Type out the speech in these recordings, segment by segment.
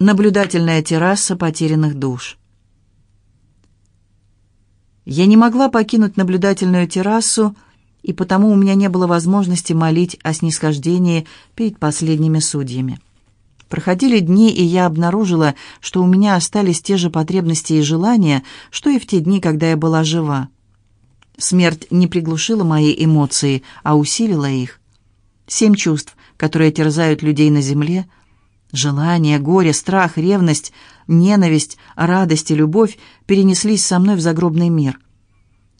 Наблюдательная терраса потерянных душ. Я не могла покинуть наблюдательную террасу, и потому у меня не было возможности молить о снисхождении перед последними судьями. Проходили дни, и я обнаружила, что у меня остались те же потребности и желания, что и в те дни, когда я была жива. Смерть не приглушила мои эмоции, а усилила их. Семь чувств, которые терзают людей на земле — Желание, горе, страх, ревность, ненависть, радость и любовь перенеслись со мной в загробный мир.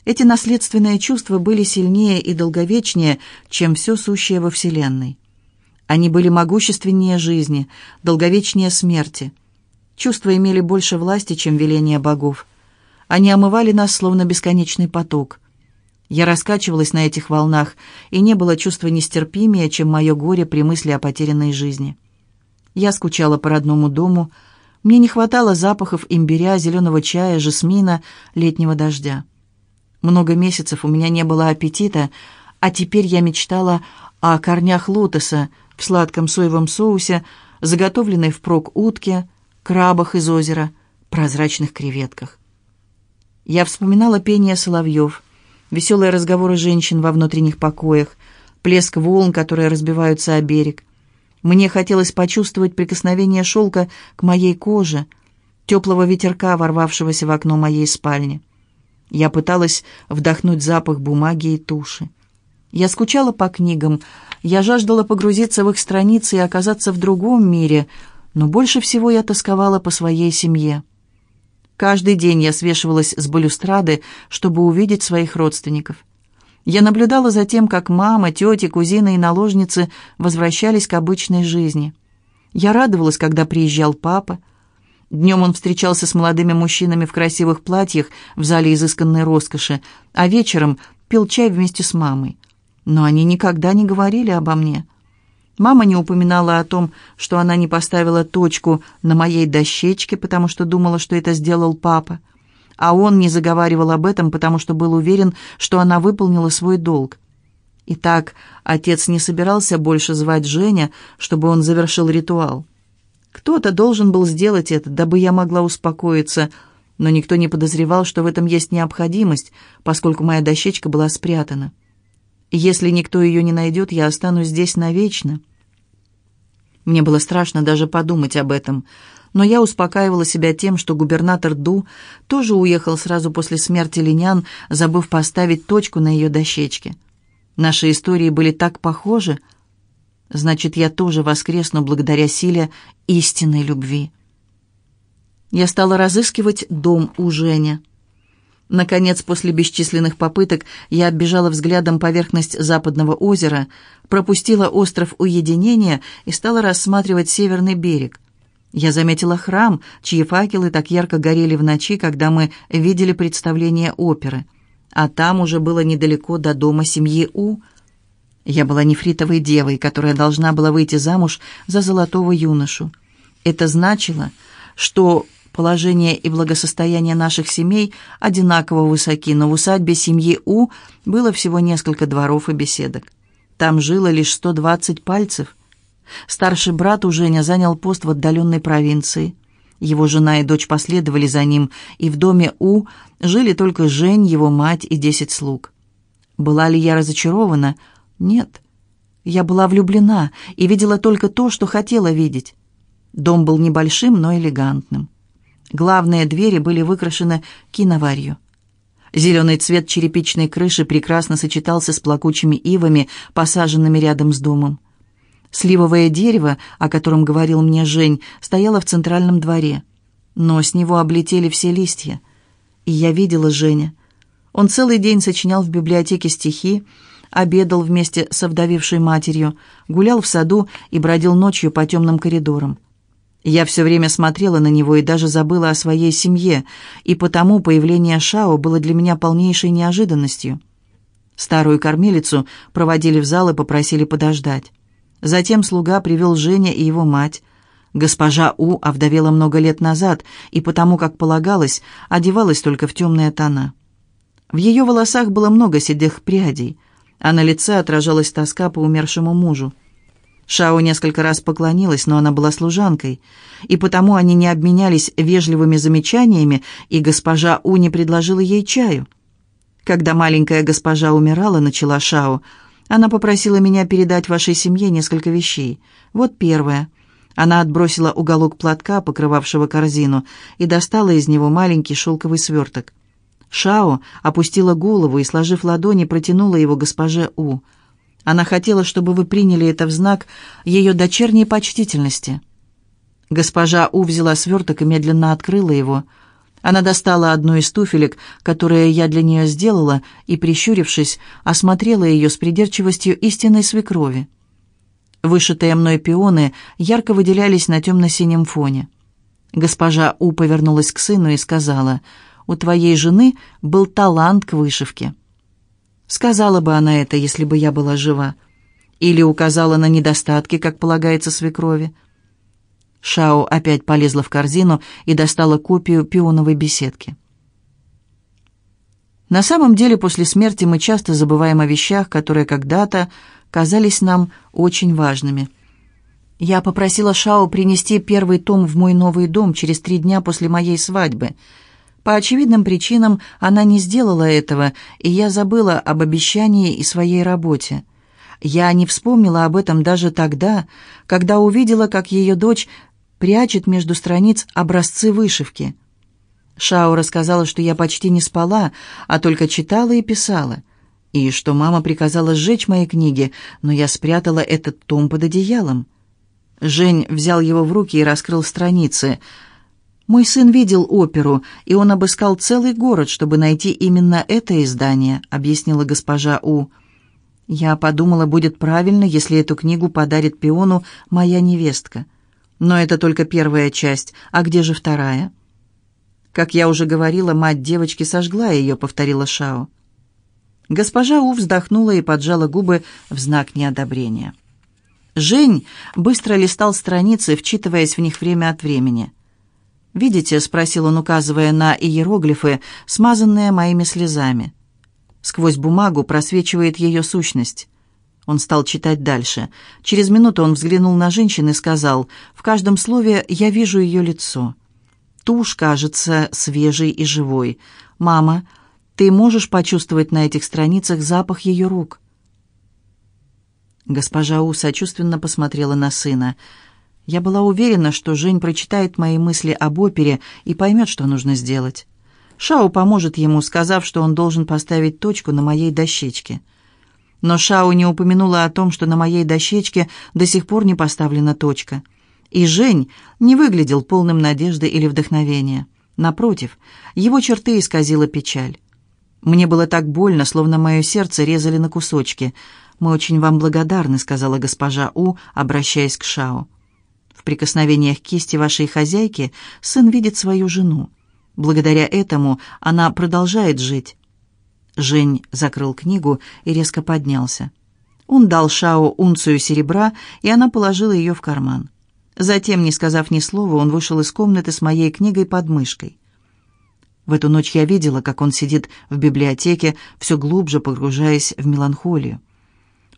Эти наследственные чувства были сильнее и долговечнее, чем все сущее во Вселенной. Они были могущественнее жизни, долговечнее смерти. Чувства имели больше власти, чем веления богов. Они омывали нас, словно бесконечный поток. Я раскачивалась на этих волнах, и не было чувства нестерпимее, чем мое горе при мысли о потерянной жизни. Я скучала по родному дому. Мне не хватало запахов имбиря, зеленого чая, жасмина, летнего дождя. Много месяцев у меня не было аппетита, а теперь я мечтала о корнях лотоса в сладком соевом соусе, заготовленной впрок утке, крабах из озера, прозрачных креветках. Я вспоминала пение соловьев, веселые разговоры женщин во внутренних покоях, плеск волн, которые разбиваются о берег, мне хотелось почувствовать прикосновение шелка к моей коже, теплого ветерка, ворвавшегося в окно моей спальни. Я пыталась вдохнуть запах бумаги и туши. Я скучала по книгам, я жаждала погрузиться в их страницы и оказаться в другом мире, но больше всего я тосковала по своей семье. Каждый день я свешивалась с балюстрады, чтобы увидеть своих родственников. Я наблюдала за тем, как мама, тети, кузины и наложницы возвращались к обычной жизни. Я радовалась, когда приезжал папа. Днем он встречался с молодыми мужчинами в красивых платьях в зале изысканной роскоши, а вечером пил чай вместе с мамой. Но они никогда не говорили обо мне. Мама не упоминала о том, что она не поставила точку на моей дощечке, потому что думала, что это сделал папа а он не заговаривал об этом, потому что был уверен, что она выполнила свой долг. Итак, отец не собирался больше звать Женя, чтобы он завершил ритуал. Кто-то должен был сделать это, дабы я могла успокоиться, но никто не подозревал, что в этом есть необходимость, поскольку моя дощечка была спрятана. Если никто ее не найдет, я останусь здесь навечно. Мне было страшно даже подумать об этом — но я успокаивала себя тем, что губернатор Ду тоже уехал сразу после смерти Линян, забыв поставить точку на ее дощечке. Наши истории были так похожи. Значит, я тоже воскресну благодаря силе истинной любви. Я стала разыскивать дом у Женя. Наконец, после бесчисленных попыток, я оббежала взглядом поверхность западного озера, пропустила остров уединения и стала рассматривать северный берег. Я заметила храм, чьи факелы так ярко горели в ночи, когда мы видели представление оперы. А там уже было недалеко до дома семьи У. Я была нефритовой девой, которая должна была выйти замуж за золотого юношу. Это значило, что положение и благосостояние наших семей одинаково высоки, но в усадьбе семьи У было всего несколько дворов и беседок. Там жило лишь 120 пальцев. Старший брат у Женя занял пост в отдаленной провинции. Его жена и дочь последовали за ним, и в доме У жили только Жень, его мать и десять слуг. Была ли я разочарована? Нет. Я была влюблена и видела только то, что хотела видеть. Дом был небольшим, но элегантным. Главные двери были выкрашены киноварью. Зеленый цвет черепичной крыши прекрасно сочетался с плакучими ивами, посаженными рядом с домом. Сливовое дерево, о котором говорил мне Жень, стояло в центральном дворе. Но с него облетели все листья. И я видела Женя. Он целый день сочинял в библиотеке стихи, обедал вместе с вдовевшей матерью, гулял в саду и бродил ночью по темным коридорам. Я все время смотрела на него и даже забыла о своей семье, и потому появление Шао было для меня полнейшей неожиданностью. Старую кормилицу проводили в зал и попросили подождать. Затем слуга привел Женя и его мать. Госпожа У овдовела много лет назад и потому, как полагалось, одевалась только в темные тона. В ее волосах было много седых прядей, а на лице отражалась тоска по умершему мужу. Шао несколько раз поклонилась, но она была служанкой, и потому они не обменялись вежливыми замечаниями, и госпожа У не предложила ей чаю. Когда маленькая госпожа умирала, начала Шао, она попросила меня передать вашей семье несколько вещей. Вот первое. Она отбросила уголок платка, покрывавшего корзину, и достала из него маленький шелковый сверток. Шао опустила голову и, сложив ладони, протянула его госпоже У. Она хотела, чтобы вы приняли это в знак ее дочерней почтительности. Госпожа У взяла сверток и медленно открыла его. Она достала одну из туфелек, которые я для нее сделала, и, прищурившись, осмотрела ее с придирчивостью истинной свекрови. Вышитые мной пионы ярко выделялись на темно-синем фоне. Госпожа У повернулась к сыну и сказала, «У твоей жены был талант к вышивке». Сказала бы она это, если бы я была жива. Или указала на недостатки, как полагается свекрови. Шао опять полезла в корзину и достала копию пионовой беседки. На самом деле, после смерти мы часто забываем о вещах, которые когда-то казались нам очень важными. Я попросила Шао принести первый том в мой новый дом через три дня после моей свадьбы — по очевидным причинам она не сделала этого, и я забыла об обещании и своей работе. Я не вспомнила об этом даже тогда, когда увидела, как ее дочь прячет между страниц образцы вышивки. Шао рассказала, что я почти не спала, а только читала и писала, и что мама приказала сжечь мои книги, но я спрятала этот том под одеялом. Жень взял его в руки и раскрыл страницы — мой сын видел оперу, и он обыскал целый город, чтобы найти именно это издание», — объяснила госпожа У. «Я подумала, будет правильно, если эту книгу подарит пиону моя невестка. Но это только первая часть, а где же вторая?» «Как я уже говорила, мать девочки сожгла ее», — повторила Шао. Госпожа У вздохнула и поджала губы в знак неодобрения. Жень быстро листал страницы, вчитываясь в них время от времени — «Видите?» — спросил он, указывая на иероглифы, смазанные моими слезами. Сквозь бумагу просвечивает ее сущность. Он стал читать дальше. Через минуту он взглянул на женщину и сказал, «В каждом слове я вижу ее лицо. Тушь кажется свежей и живой. Мама, ты можешь почувствовать на этих страницах запах ее рук?» Госпожа У сочувственно посмотрела на сына. Я была уверена, что Жень прочитает мои мысли об опере и поймет, что нужно сделать. Шао поможет ему, сказав, что он должен поставить точку на моей дощечке. Но Шао не упомянула о том, что на моей дощечке до сих пор не поставлена точка. И Жень не выглядел полным надежды или вдохновения. Напротив, его черты исказила печаль. Мне было так больно, словно мое сердце резали на кусочки. «Мы очень вам благодарны», — сказала госпожа У, обращаясь к Шао. В прикосновениях кисти вашей хозяйки сын видит свою жену. Благодаря этому она продолжает жить. Жень закрыл книгу и резко поднялся. Он дал Шао унцию серебра, и она положила ее в карман. Затем, не сказав ни слова, он вышел из комнаты с моей книгой под мышкой. В эту ночь я видела, как он сидит в библиотеке, все глубже погружаясь в меланхолию.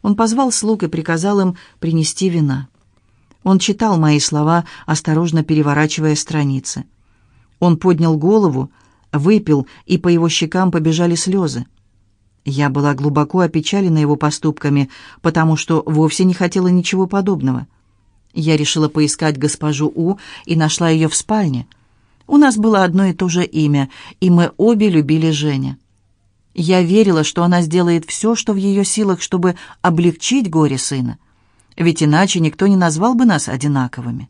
Он позвал слуг и приказал им принести вина. Он читал мои слова, осторожно переворачивая страницы. Он поднял голову, выпил, и по его щекам побежали слезы. Я была глубоко опечалена его поступками, потому что вовсе не хотела ничего подобного. Я решила поискать госпожу У и нашла ее в спальне. У нас было одно и то же имя, и мы обе любили Женя. Я верила, что она сделает все, что в ее силах, чтобы облегчить горе сына ведь иначе никто не назвал бы нас одинаковыми.